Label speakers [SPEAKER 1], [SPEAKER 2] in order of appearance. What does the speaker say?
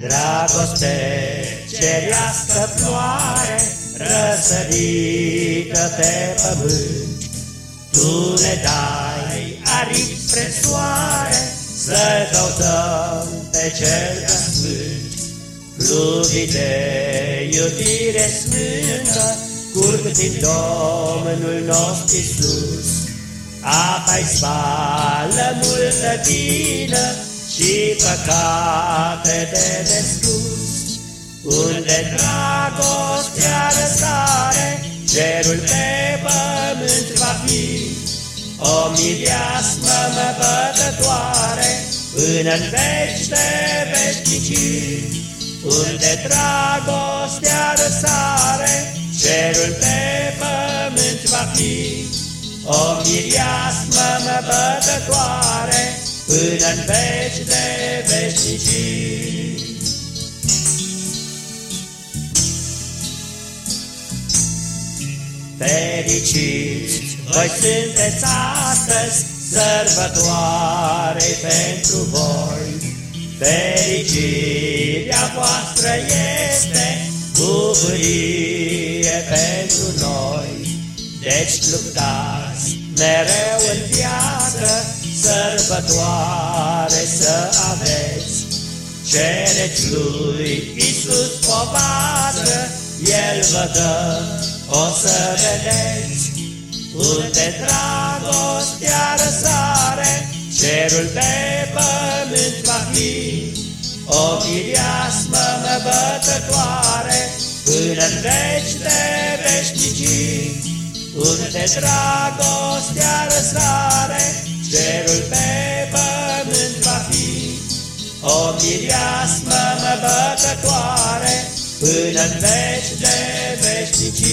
[SPEAKER 1] Dragoste cerească floare, răsărită pe pământ. Tu ne dai aripi spre soare, să căutăm pe cel sfânt. Fluvii de iubire sfântă, curg din Domnul nostru Iisus. Apa-i spală multă vină, și păcate de nespus. Unde dragostea răsare, cerul pe pământ va fi, o mireasmă bătătoare, până în veci de veșnicii. Unde dragostea răsare, cerul pe pământ va fi, o mireasmă bătătoare, până în veci de veșnicii. Fericiți, voi sunteți astăzi sărbătoare pentru voi. Fericirea voastră este bucurie pentru noi. Deci luptați mereu în viață sărbătoare să aveți. Cereți lui Iisus povară, El vă dă, o să vedeți. Unde dragostea răsare, cerul pe pământ va fi, o mireasmă bătătoare, până în veci de veșnicii. Unde dragostea răsare, Cerul pe pământ va fi o mireasmă bătătoare până în veci de veșnicii.